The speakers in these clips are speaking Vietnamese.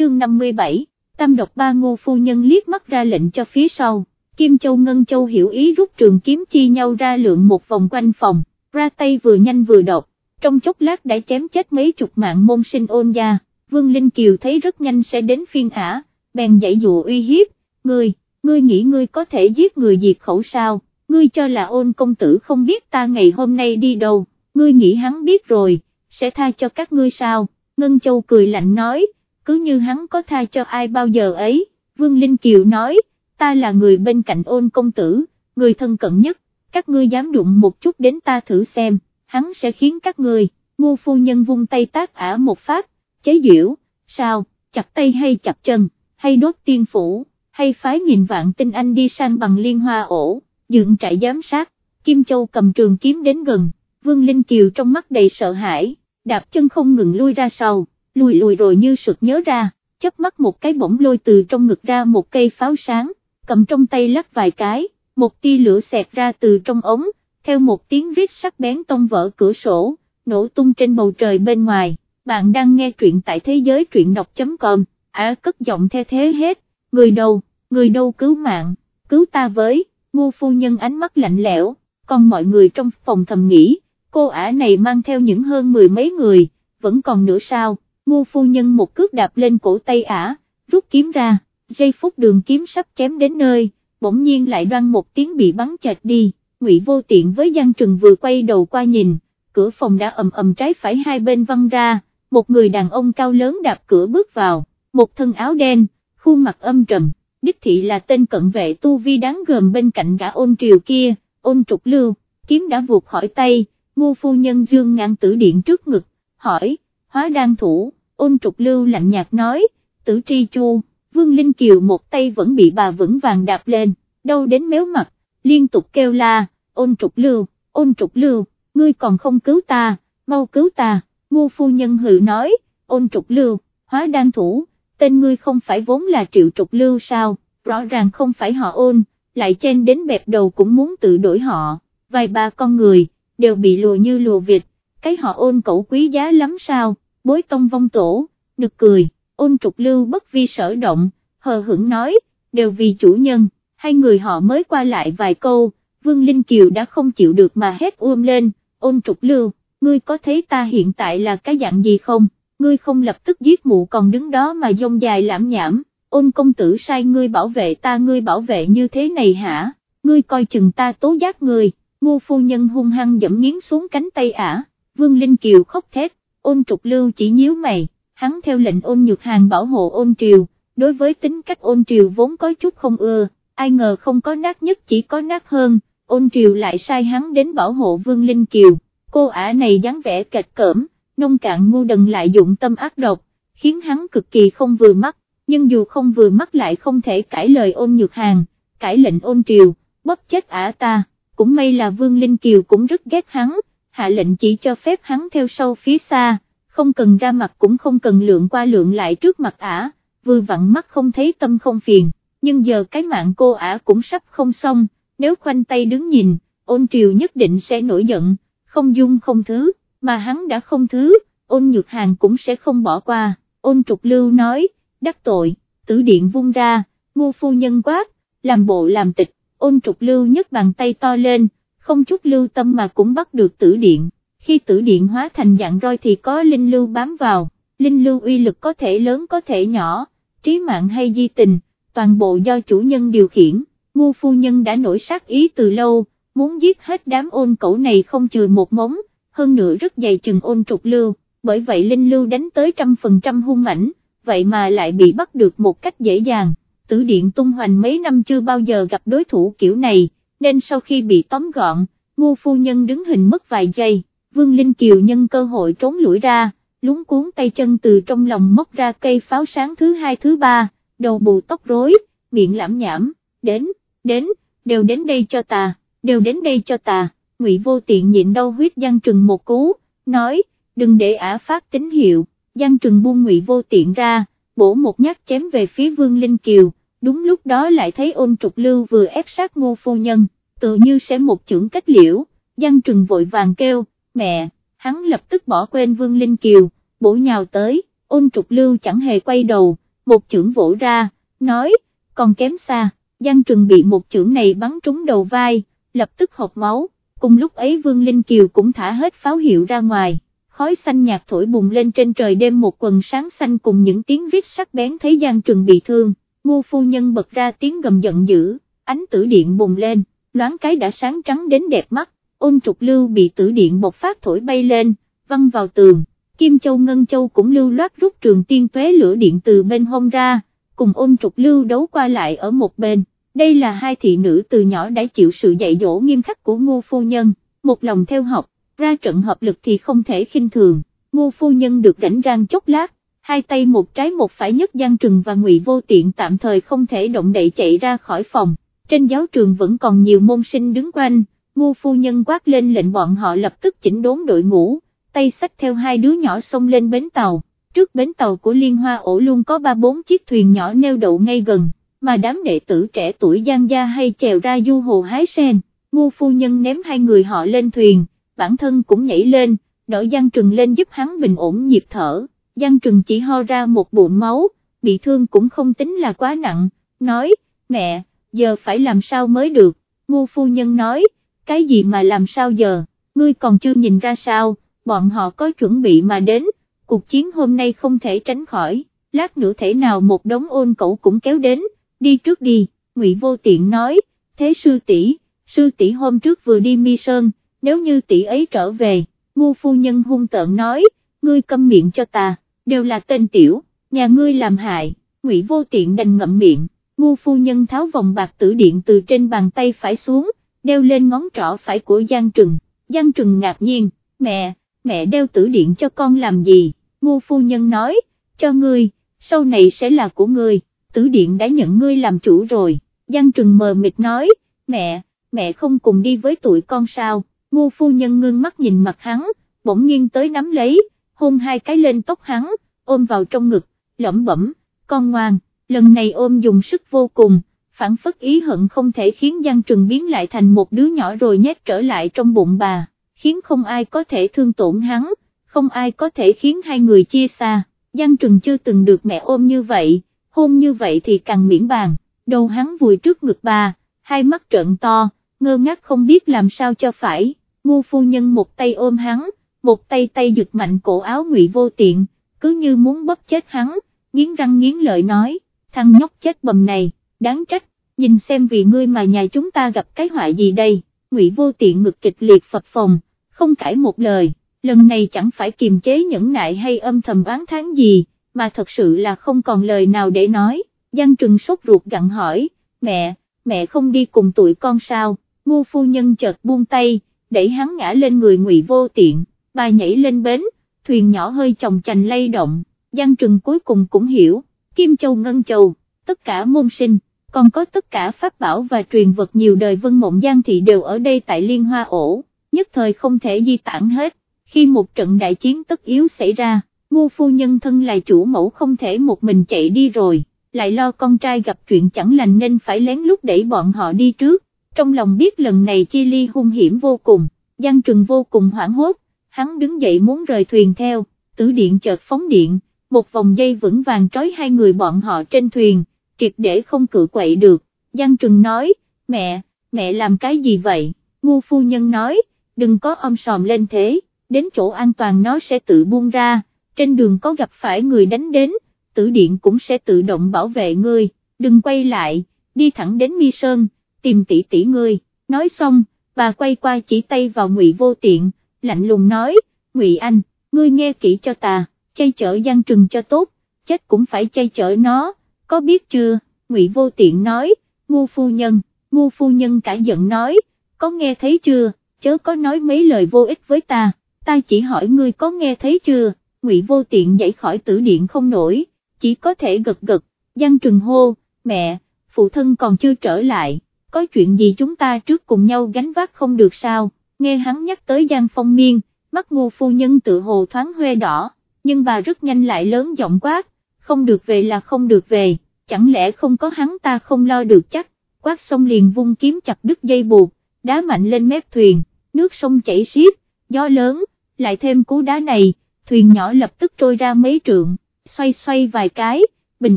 chương 57, tam độc ba ngô phu nhân liếc mắt ra lệnh cho phía sau, Kim Châu Ngân Châu hiểu ý rút trường kiếm chi nhau ra lượng một vòng quanh phòng, ra tay vừa nhanh vừa độc, trong chốc lát đã chém chết mấy chục mạng môn sinh ôn gia, Vương Linh Kiều thấy rất nhanh sẽ đến phiên ả, bèn dạy dụ uy hiếp, ngươi, ngươi nghĩ ngươi có thể giết người diệt khẩu sao, ngươi cho là ôn công tử không biết ta ngày hôm nay đi đâu, ngươi nghĩ hắn biết rồi, sẽ tha cho các ngươi sao, Ngân Châu cười lạnh nói, cứ như hắn có tha cho ai bao giờ ấy, Vương Linh Kiều nói, ta là người bên cạnh ôn công tử, người thân cận nhất, các ngươi dám đụng một chút đến ta thử xem, hắn sẽ khiến các ngươi, ngu phu nhân vung tay tác ả một phát, chế diễu, sao, chặt tay hay chặt chân, hay đốt tiên phủ, hay phái nghìn vạn tinh anh đi sang bằng liên hoa ổ, dựng trại giám sát, Kim Châu cầm trường kiếm đến gần, Vương Linh Kiều trong mắt đầy sợ hãi, đạp chân không ngừng lui ra sau, lùi lùi rồi như sực nhớ ra, chớp mắt một cái bỗng lôi từ trong ngực ra một cây pháo sáng, cầm trong tay lắc vài cái, một tia lửa xẹt ra từ trong ống, theo một tiếng rít sắc bén tông vỡ cửa sổ, nổ tung trên bầu trời bên ngoài, bạn đang nghe truyện tại thế giới truyện đọc.com, á cất giọng theo thế hết, người đâu, người đâu cứu mạng, cứu ta với, ngu phu nhân ánh mắt lạnh lẽo, còn mọi người trong phòng thầm nghĩ, cô ả này mang theo những hơn mười mấy người, vẫn còn nữa sao, Ngô phu nhân một cước đạp lên cổ tay ả, rút kiếm ra, giây phút đường kiếm sắp chém đến nơi, bỗng nhiên lại đoan một tiếng bị bắn chạch đi, ngụy vô tiện với Giang Trừng vừa quay đầu qua nhìn, cửa phòng đã ầm ầm trái phải hai bên văng ra, một người đàn ông cao lớn đạp cửa bước vào, một thân áo đen, khuôn mặt âm trầm, đích thị là tên cận vệ tu vi đáng gờm bên cạnh gã ôn triều kia, ôn trục lưu, kiếm đã vụt khỏi tay, Ngô phu nhân dương ngang tử điện trước ngực, hỏi, hóa đang thủ, ôn trục lưu lạnh nhạt nói, tử tri chu, vương linh kiều một tay vẫn bị bà vững vàng đạp lên, đâu đến méo mặt, liên tục kêu la, ôn trục lưu, ôn trục lưu, ngươi còn không cứu ta, mau cứu ta, ngu phu nhân hự nói, ôn trục lưu, hóa đan thủ, tên ngươi không phải vốn là triệu trục lưu sao, rõ ràng không phải họ ôn, lại chen đến bẹp đầu cũng muốn tự đổi họ, vài ba con người, đều bị lùa như lùa vịt, cái họ ôn cậu quý giá lắm sao, bối tông vong tổ, được cười, ôn trục lưu bất vi sở động, hờ hững nói, đều vì chủ nhân, hai người họ mới qua lại vài câu, Vương Linh Kiều đã không chịu được mà hét uôm lên, ôn trục lưu, ngươi có thấy ta hiện tại là cái dạng gì không, ngươi không lập tức giết mụ còn đứng đó mà dông dài lãm nhảm, ôn công tử sai ngươi bảo vệ ta ngươi bảo vệ như thế này hả, ngươi coi chừng ta tố giác ngươi, ngu phu nhân hung hăng dẫm nghiến xuống cánh tay ả, Vương Linh Kiều khóc thét, ôn trục lưu chỉ nhíu mày, hắn theo lệnh ôn nhược hàng bảo hộ ôn triều, đối với tính cách ôn triều vốn có chút không ưa, ai ngờ không có nát nhất chỉ có nát hơn, ôn triều lại sai hắn đến bảo hộ Vương Linh Kiều, cô ả này dáng vẻ kịch cỡm, nông cạn ngu đần lại dụng tâm ác độc, khiến hắn cực kỳ không vừa mắt, nhưng dù không vừa mắt lại không thể cãi lời ôn nhược hàng, cãi lệnh ôn triều, bất chết ả ta, cũng may là Vương Linh Kiều cũng rất ghét hắn, hạ lệnh chỉ cho phép hắn theo sau phía xa, không cần ra mặt cũng không cần lượng qua lượng lại trước mặt ả, vừa vặn mắt không thấy tâm không phiền, nhưng giờ cái mạng cô ả cũng sắp không xong, nếu khoanh tay đứng nhìn, ôn triều nhất định sẽ nổi giận, không dung không thứ, mà hắn đã không thứ, ôn nhược hàng cũng sẽ không bỏ qua, ôn trục lưu nói, đắc tội, tử điện vung ra, ngu phu nhân quát, làm bộ làm tịch, ôn trục lưu nhấc bàn tay to lên, không chút lưu tâm mà cũng bắt được tử điện, khi tử điện hóa thành dạng roi thì có linh lưu bám vào, linh lưu uy lực có thể lớn có thể nhỏ, trí mạng hay di tình, toàn bộ do chủ nhân điều khiển, ngu phu nhân đã nổi sát ý từ lâu, muốn giết hết đám ôn cẩu này không chừa một móng, hơn nữa rất dày chừng ôn trục lưu, bởi vậy linh lưu đánh tới trăm phần trăm hung mảnh, vậy mà lại bị bắt được một cách dễ dàng, tử điện tung hoành mấy năm chưa bao giờ gặp đối thủ kiểu này, nên sau khi bị tóm gọn, ngu phu nhân đứng hình mất vài giây, Vương Linh Kiều nhân cơ hội trốn lũi ra, lúng cuốn tay chân từ trong lòng móc ra cây pháo sáng thứ hai thứ ba, đầu bù tóc rối, miệng lãm nhảm, đến, đến, đều đến đây cho ta, đều đến đây cho ta, ngụy vô tiện nhịn đau huyết Giang Trừng một cú, nói, đừng để ả phát tín hiệu, Giang Trừng buông ngụy vô tiện ra, bổ một nhát chém về phía Vương Linh Kiều, đúng lúc đó lại thấy ôn trục lưu vừa ép sát ngô phu nhân, tự như sẽ một chưởng cách liễu, Giang Trừng vội vàng kêu, mẹ, hắn lập tức bỏ quên Vương Linh Kiều, bổ nhào tới, ôn trục lưu chẳng hề quay đầu, một chưởng vỗ ra, nói, còn kém xa, Giang Trừng bị một chưởng này bắn trúng đầu vai, lập tức hộp máu, cùng lúc ấy Vương Linh Kiều cũng thả hết pháo hiệu ra ngoài, khói xanh nhạt thổi bùng lên trên trời đêm một quần sáng xanh cùng những tiếng rít sắc bén thấy Giang Trừng bị thương, ngô phu nhân bật ra tiếng gầm giận dữ, ánh tử điện bùng lên, loáng cái đã sáng trắng đến đẹp mắt, ôn trục lưu bị tử điện bộc phát thổi bay lên, văng vào tường, Kim Châu Ngân Châu cũng lưu loát rút trường tiên tuế lửa điện từ bên hông ra, cùng ôn trục lưu đấu qua lại ở một bên, đây là hai thị nữ từ nhỏ đã chịu sự dạy dỗ nghiêm khắc của ngô phu nhân, một lòng theo học, ra trận hợp lực thì không thể khinh thường, ngô phu nhân được rảnh rang chốc lát, hai tay một trái một phải nhất Giang Trừng và Ngụy Vô Tiện tạm thời không thể động đậy chạy ra khỏi phòng, trên giáo trường vẫn còn nhiều môn sinh đứng quanh, ngu phu nhân quát lên lệnh bọn họ lập tức chỉnh đốn đội ngũ, tay sách theo hai đứa nhỏ xông lên bến tàu, trước bến tàu của Liên Hoa ổ luôn có ba bốn chiếc thuyền nhỏ neo đậu ngay gần, mà đám đệ tử trẻ tuổi giang gia hay chèo ra du hồ hái sen, ngu phu nhân ném hai người họ lên thuyền, bản thân cũng nhảy lên, đỡ Giang Trừng lên giúp hắn bình ổn nhịp thở, Giang Trừng chỉ ho ra một bụng máu, bị thương cũng không tính là quá nặng, nói, mẹ, giờ phải làm sao mới được, ngô phu nhân nói, cái gì mà làm sao giờ, ngươi còn chưa nhìn ra sao, bọn họ có chuẩn bị mà đến, cuộc chiến hôm nay không thể tránh khỏi, lát nữa thể nào một đống ôn cẩu cũng kéo đến, đi trước đi, Ngụy Vô Tiện nói, thế sư tỷ, sư tỷ hôm trước vừa đi mi sơn, nếu như tỷ ấy trở về, ngu phu nhân hung tợn nói, ngươi câm miệng cho ta, đều là tên tiểu, nhà ngươi làm hại, Ngụy Vô Tiện đành ngậm miệng, ngu phu nhân tháo vòng bạc tử điện từ trên bàn tay phải xuống, đeo lên ngón trỏ phải của Giang Trừng, Giang Trừng ngạc nhiên, mẹ, mẹ đeo tử điện cho con làm gì, ngu phu nhân nói, cho ngươi, sau này sẽ là của ngươi, tử điện đã nhận ngươi làm chủ rồi, Giang Trừng mờ mịt nói, mẹ, mẹ không cùng đi với tụi con sao, ngu phu nhân ngưng mắt nhìn mặt hắn, bỗng nghiêng tới nắm lấy, hôn hai cái lên tóc hắn, ôm vào trong ngực, lẩm bẩm, con ngoan, lần này ôm dùng sức vô cùng, phản phất ý hận không thể khiến Giang Trừng biến lại thành một đứa nhỏ rồi nhét trở lại trong bụng bà khiến không ai có thể thương tổn hắn, không ai có thể khiến hai người chia xa, Giang Trừng chưa từng được mẹ ôm như vậy, hôn như vậy thì càng miễn bàn, đầu hắn vùi trước ngực bà, hai mắt trợn to, ngơ ngác không biết làm sao cho phải, ngu phu nhân một tay ôm hắn, một tay tay giật mạnh cổ áo ngụy vô tiện, cứ như muốn bóp chết hắn, nghiến răng nghiến lợi nói, thằng nhóc chết bầm này, đáng trách, nhìn xem vì ngươi mà nhà chúng ta gặp cái họa gì đây, ngụy vô tiện ngực kịch liệt phập phòng không cãi một lời, lần này chẳng phải kiềm chế nhẫn nại hay âm thầm oán tháng gì, mà thật sự là không còn lời nào để nói, Giang Trừng sốt ruột gặn hỏi, mẹ, mẹ không đi cùng tụi con sao, ngu phu nhân chợt buông tay, đẩy hắn ngã lên người ngụy vô tiện, bà nhảy lên bến, thuyền nhỏ hơi chồng chành lay động, Giang Trừng cuối cùng cũng hiểu, Kim Châu Ngân Châu, tất cả môn sinh, còn có tất cả pháp bảo và truyền vật nhiều đời vân mộng Giang Thị đều ở đây tại Liên Hoa Ổ nhất thời không thể di tản hết, khi một trận đại chiến tất yếu xảy ra, ngu phu nhân thân là chủ mẫu không thể một mình chạy đi rồi, lại lo con trai gặp chuyện chẳng lành nên phải lén lút đẩy bọn họ đi trước, trong lòng biết lần này chi ly hung hiểm vô cùng, Giang Trừng vô cùng hoảng hốt, hắn đứng dậy muốn rời thuyền theo, tử điện chợt phóng điện, một vòng dây vững vàng trói hai người bọn họ trên thuyền, triệt để không cự quậy được, Giang Trừng nói, mẹ, mẹ làm cái gì vậy, ngu phu nhân nói, đừng có om sòm lên thế, đến chỗ an toàn nó sẽ tự buông ra, trên đường có gặp phải người đánh đến, tử điện cũng sẽ tự động bảo vệ ngươi, đừng quay lại, đi thẳng đến mi sơn, tìm tỷ tỷ ngươi, nói xong, bà quay qua chỉ tay vào ngụy vô tiện, lạnh lùng nói, ngụy anh, ngươi nghe kỹ cho ta, chay chở gian trừng cho tốt, chết cũng phải chay chở nó, có biết chưa, ngụy vô tiện nói, ngu phu nhân, ngu phu nhân cả giận nói, có nghe thấy chưa, chớ có nói mấy lời vô ích với ta, ta chỉ hỏi ngươi có nghe thấy chưa, ngụy vô tiện dậy khỏi tử điện không nổi, chỉ có thể gật gật, Giang Trừng hô, mẹ, phụ thân còn chưa trở lại, có chuyện gì chúng ta trước cùng nhau gánh vác không được sao, nghe hắn nhắc tới Giang Phong Miên, mắt ngu phu nhân tự hồ thoáng huê đỏ, nhưng bà rất nhanh lại lớn giọng quát, không được về là không được về, chẳng lẽ không có hắn ta không lo được chắc, quát xong liền vung kiếm chặt đứt dây buộc, đá mạnh lên mép thuyền, nước sông chảy xiết, gió lớn, lại thêm cú đá này, thuyền nhỏ lập tức trôi ra mấy trượng, xoay xoay vài cái, bình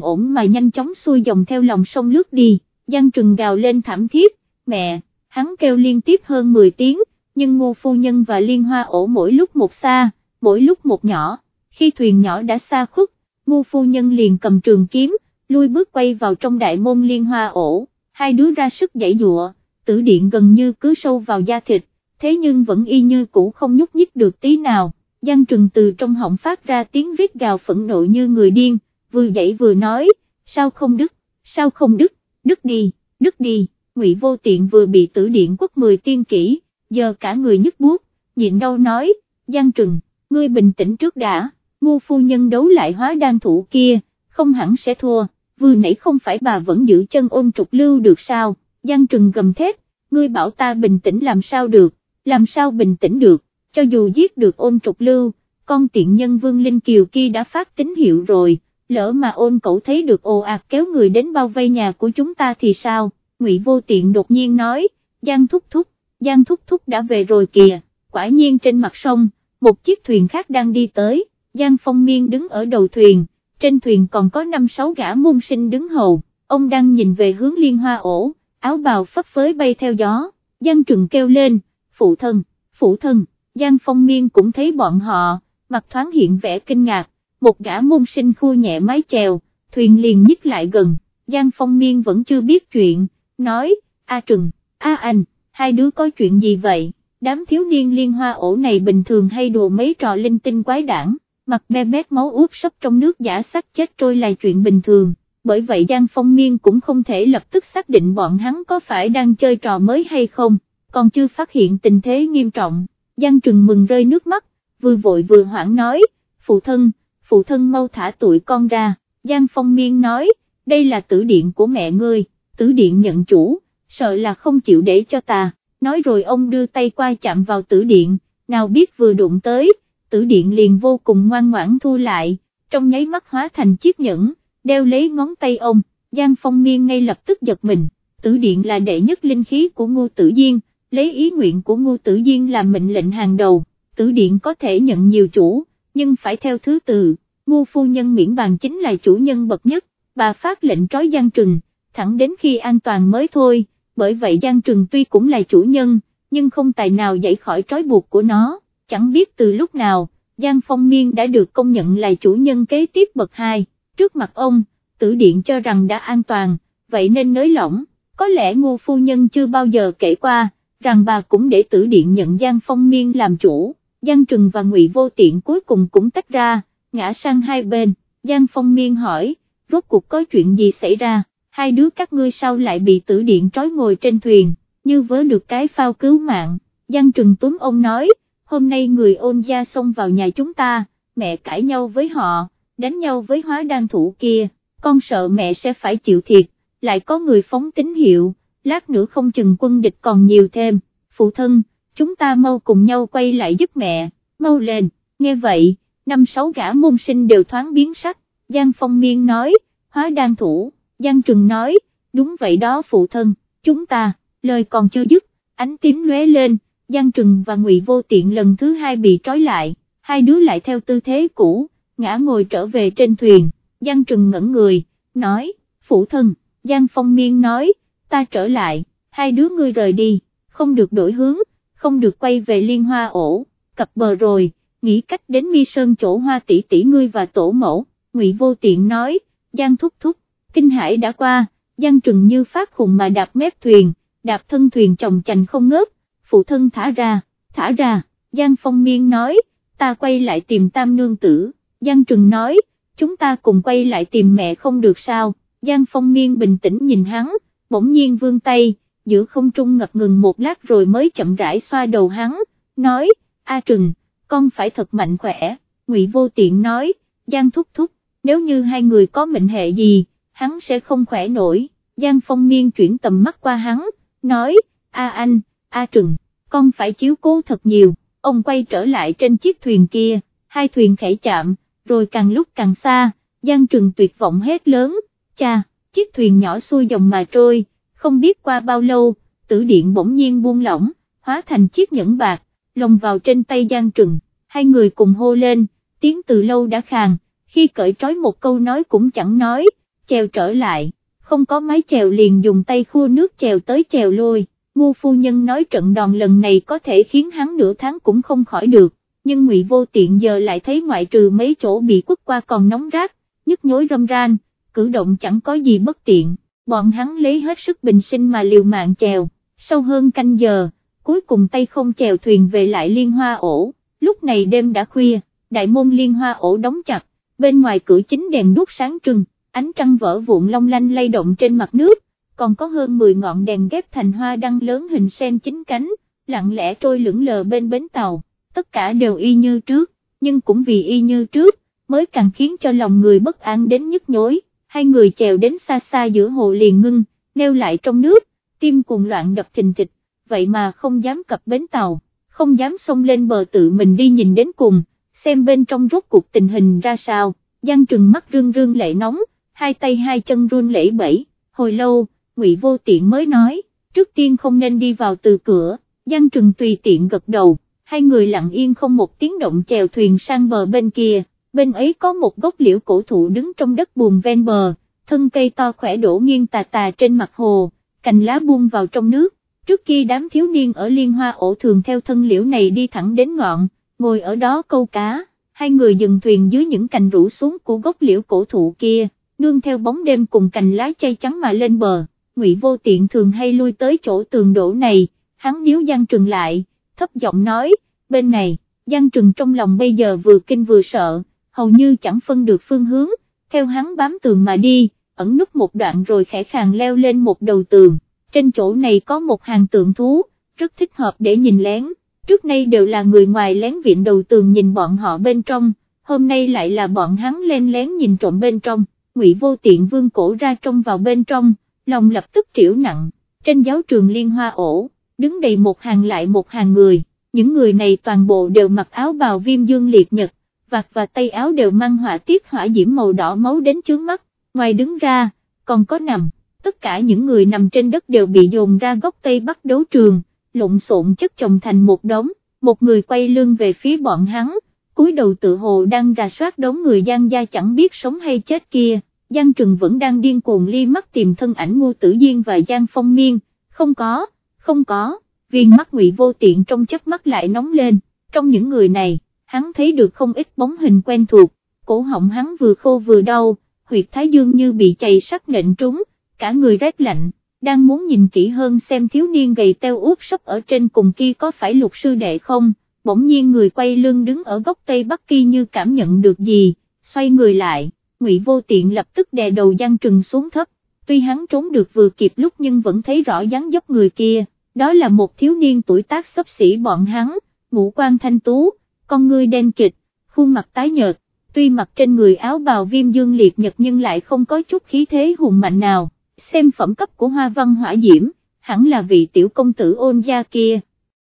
ổn mà nhanh chóng xuôi dòng theo lòng sông lướt đi, Giang Trừng gào lên thảm thiết, mẹ, hắn kêu liên tiếp hơn 10 tiếng, nhưng ngô phu nhân và liên hoa ổ mỗi lúc một xa, mỗi lúc một nhỏ, khi thuyền nhỏ đã xa khuất, ngô phu nhân liền cầm trường kiếm, lui bước quay vào trong đại môn liên hoa ổ, hai đứa ra sức dãy dụa, tử điện gần như cứ sâu vào da thịt, thế nhưng vẫn y như cũ không nhúc nhích được tí nào, Giang Trừng từ trong họng phát ra tiếng rít gào phẫn nộ như người điên, vừa dãy vừa nói, sao không đứt, sao không đứt, đứt đi, đứt đi, ngụy vô tiện vừa bị tử điện quất mười tiên kỹ, giờ cả người nhức buốt, nhịn đau nói, Giang Trừng, ngươi bình tĩnh trước đã, ngu phu nhân đấu lại hóa đan thủ kia, không hẳn sẽ thua, vừa nãy không phải bà vẫn giữ chân ôn trục lưu được sao, Giang Trừng gầm thét, ngươi bảo ta bình tĩnh làm sao được, làm sao bình tĩnh được, cho dù giết được ôn trục lưu, con tiện nhân Vương Linh Kiều kia đã phát tín hiệu rồi, lỡ mà ôn cậu thấy được ồ ạt kéo người đến bao vây nhà của chúng ta thì sao, Ngụy Vô Tiện đột nhiên nói, Giang Thúc Thúc, Giang Thúc Thúc đã về rồi kìa, quả nhiên trên mặt sông, một chiếc thuyền khác đang đi tới, Giang Phong Miên đứng ở đầu thuyền, trên thuyền còn có 5-6 gã môn sinh đứng hầu, ông đang nhìn về hướng liên hoa ổ, áo bào phấp phới bay theo gió, Giang Trừng kêu lên, phụ thân, phụ thân, Giang Phong Miên cũng thấy bọn họ, mặt thoáng hiện vẻ kinh ngạc, một gã môn sinh khu nhẹ mái chèo, thuyền liền nhích lại gần, Giang Phong Miên vẫn chưa biết chuyện, nói, A Trừng, A Anh, hai đứa có chuyện gì vậy, đám thiếu niên liên hoa ổ này bình thường hay đùa mấy trò linh tinh quái đản, mặt be bét máu ướt sấp trong nước giả sắc chết trôi là chuyện bình thường, bởi vậy Giang Phong Miên cũng không thể lập tức xác định bọn hắn có phải đang chơi trò mới hay không, còn chưa phát hiện tình thế nghiêm trọng, Giang Trừng mừng rơi nước mắt, vừa vội vừa hoảng nói, phụ thân, phụ thân mau thả tụi con ra, Giang Phong Miên nói, đây là tử điện của mẹ ngươi, tử điện nhận chủ, sợ là không chịu để cho ta, nói rồi ông đưa tay qua chạm vào tử điện, nào biết vừa đụng tới, tử điện liền vô cùng ngoan ngoãn thu lại, trong nháy mắt hóa thành chiếc nhẫn, đeo lấy ngón tay ông, Giang Phong Miên ngay lập tức giật mình, tử điện là đệ nhất linh khí của ngô tử diên, lấy ý nguyện của ngô tử diên làm mệnh lệnh hàng đầu, tử điện có thể nhận nhiều chủ, nhưng phải theo thứ tự, ngô phu nhân miễn bàn chính là chủ nhân bậc nhất, bà phát lệnh trói Giang Trừng, thẳng đến khi an toàn mới thôi, bởi vậy Giang Trừng tuy cũng là chủ nhân, nhưng không tài nào dậy khỏi trói buộc của nó, chẳng biết từ lúc nào, Giang Phong Miên đã được công nhận là chủ nhân kế tiếp bậc hai, trước mặt ông, tử điện cho rằng đã an toàn, vậy nên nới lỏng, có lẽ ngô phu nhân chưa bao giờ kể qua, rằng bà cũng để tử điện nhận Giang Phong Miên làm chủ, Giang Trừng và Ngụy Vô Tiện cuối cùng cũng tách ra, ngã sang hai bên, Giang Phong Miên hỏi, rốt cuộc có chuyện gì xảy ra, hai đứa các ngươi sau lại bị tử điện trói ngồi trên thuyền, như vớ được cái phao cứu mạng, Giang Trừng túm ông nói, hôm nay người ôn gia xông vào nhà chúng ta, mẹ cãi nhau với họ, đánh nhau với hóa đan thủ kia, con sợ mẹ sẽ phải chịu thiệt, lại có người phóng tín hiệu, lát nữa không chừng quân địch còn nhiều thêm, phụ thân, chúng ta mau cùng nhau quay lại giúp mẹ, mau lên, nghe vậy, năm sáu gã môn sinh đều thoáng biến sắc, Giang Phong Miên nói, hóa đan thủ, Giang Trừng nói, đúng vậy đó phụ thân, chúng ta, lời còn chưa dứt, ánh tím lóe lên, Giang Trừng và Ngụy Vô Tiện lần thứ hai bị trói lại, hai đứa lại theo tư thế cũ, ngã ngồi trở về trên thuyền, Giang Trừng ngẩn người, nói, phụ thân, Giang Phong Miên nói, ta trở lại, hai đứa ngươi rời đi, không được đổi hướng, không được quay về liên hoa ổ, cập bờ rồi, nghĩ cách đến mi sơn chỗ hoa tỷ tỷ ngươi và tổ mẫu, ngụy vô tiện nói, Giang thúc thúc, kinh hải đã qua, Giang trừng như phát khùng mà đạp mép thuyền, đạp thân thuyền chồng chành không ngớt, phụ thân thả ra, thả ra, Giang phong miên nói, ta quay lại tìm tam nương tử, Giang trừng nói, chúng ta cùng quay lại tìm mẹ không được sao, Giang phong miên bình tĩnh nhìn hắn, bỗng nhiên vươn tay, giữa không trung ngập ngừng một lát rồi mới chậm rãi xoa đầu hắn, nói, A Trừng, con phải thật mạnh khỏe, Ngụy Vô Tiện nói, Giang thúc thúc, nếu như hai người có mệnh hệ gì, hắn sẽ không khỏe nổi, Giang Phong Miên chuyển tầm mắt qua hắn, nói, A anh, A Trừng, con phải chiếu cố thật nhiều, ông quay trở lại trên chiếc thuyền kia, hai thuyền khẽ chạm, rồi càng lúc càng xa, Giang Trừng tuyệt vọng hết lớn, cha chiếc thuyền nhỏ xuôi dòng mà trôi, không biết qua bao lâu, tử điện bỗng nhiên buông lỏng, hóa thành chiếc nhẫn bạc, lồng vào trên tay Giang Trừng, hai người cùng hô lên, tiếng từ lâu đã khàn, khi cởi trói một câu nói cũng chẳng nói, chèo trở lại, không có máy chèo liền dùng tay khua nước chèo tới chèo lui, ngu phu nhân nói trận đòn lần này có thể khiến hắn nửa tháng cũng không khỏi được, nhưng ngụy vô tiện giờ lại thấy ngoại trừ mấy chỗ bị quất qua còn nóng rát, nhức nhối râm ran, cử động chẳng có gì bất tiện, bọn hắn lấy hết sức bình sinh mà liều mạng chèo, sau hơn canh giờ, cuối cùng tay không chèo thuyền về lại liên hoa ổ, lúc này đêm đã khuya, đại môn liên hoa ổ đóng chặt, bên ngoài cửa chính đèn đuốc sáng trưng, ánh trăng vỡ vụn long lanh lay động trên mặt nước, còn có hơn 10 ngọn đèn ghép thành hoa đăng lớn hình sen chính cánh, lặng lẽ trôi lững lờ bên bến tàu, tất cả đều y như trước, nhưng cũng vì y như trước, mới càng khiến cho lòng người bất an đến nhức nhối, hai người chèo đến xa xa giữa hồ liền ngưng, neo lại trong nước, tim cuồng loạn đập thình thịch, vậy mà không dám cập bến tàu, không dám xông lên bờ tự mình đi nhìn đến cùng, xem bên trong rốt cuộc tình hình ra sao, Giang trừng mắt rương rương lệ nóng, hai tay hai chân run lẩy bẩy, hồi lâu, Ngụy Vô Tiện mới nói, trước tiên không nên đi vào từ cửa, Giang trừng tùy tiện gật đầu, hai người lặng yên không một tiếng động chèo thuyền sang bờ bên kia, bên ấy có một gốc liễu cổ thụ đứng trong đất buồn ven bờ, thân cây to khỏe đổ nghiêng tà tà trên mặt hồ, cành lá buông vào trong nước, trước kia đám thiếu niên ở liên hoa ổ thường theo thân liễu này đi thẳng đến ngọn, ngồi ở đó câu cá, hai người dừng thuyền dưới những cành rủ xuống của gốc liễu cổ thụ kia, nương theo bóng đêm cùng cành lá chay trắng mà lên bờ, ngụy vô tiện thường hay lui tới chỗ tường đổ này, hắn níu Giang Trừng lại, thấp giọng nói, bên này, Giang Trừng trong lòng bây giờ vừa kinh vừa sợ, hầu như chẳng phân được phương hướng, theo hắn bám tường mà đi, ẩn núp một đoạn rồi khẽ khàng leo lên một đầu tường, trên chỗ này có một hàng tượng thú, rất thích hợp để nhìn lén, trước nay đều là người ngoài lén viện đầu tường nhìn bọn họ bên trong, hôm nay lại là bọn hắn lên lén nhìn trộm bên trong, ngụy vô tiện vương cổ ra trông vào bên trong, lòng lập tức triểu nặng, trên giáo trường liên hoa ổ, đứng đầy một hàng lại một hàng người, những người này toàn bộ đều mặc áo bào viêm dương liệt nhật, vạt và tay áo đều mang họa tiết hỏa diễm màu đỏ máu đến chướng mắt, ngoài đứng ra, còn có nằm, tất cả những người nằm trên đất đều bị dồn ra góc tây bắc đấu trường, lộn xộn chất chồng thành một đống, một người quay lưng về phía bọn hắn, cúi đầu tự hồ đang rà soát đống người gian gia chẳng biết sống hay chết kia, Giang Trừng vẫn đang điên cuồng ly mắt tìm thân ảnh Ngô Tử Diên và Giang Phong Miên, không có, không có, viên mắt ngụy vô tiện trong chất mắt lại nóng lên, trong những người này, hắn thấy được không ít bóng hình quen thuộc, cổ họng hắn vừa khô vừa đau, huyệt thái dương như bị chày sắt nện trúng, cả người rét lạnh, đang muốn nhìn kỹ hơn xem thiếu niên gầy teo út sấp ở trên cùng kia có phải lục sư đệ không, bỗng nhiên người quay lưng đứng ở góc tây bắc kia như cảm nhận được gì, xoay người lại, ngụy vô tiện lập tức đè đầu Giang trừng xuống thấp, tuy hắn trốn được vừa kịp lúc nhưng vẫn thấy rõ dáng dấp người kia, đó là một thiếu niên tuổi tác xấp xỉ bọn hắn, ngũ quan thanh tú, con ngươi đen kịch, khuôn mặt tái nhợt, tuy mặc trên người áo bào viêm dương liệt nhật nhưng lại không có chút khí thế hùng mạnh nào, xem phẩm cấp của hoa văn hỏa diễm, hẳn là vị tiểu công tử ôn gia kia.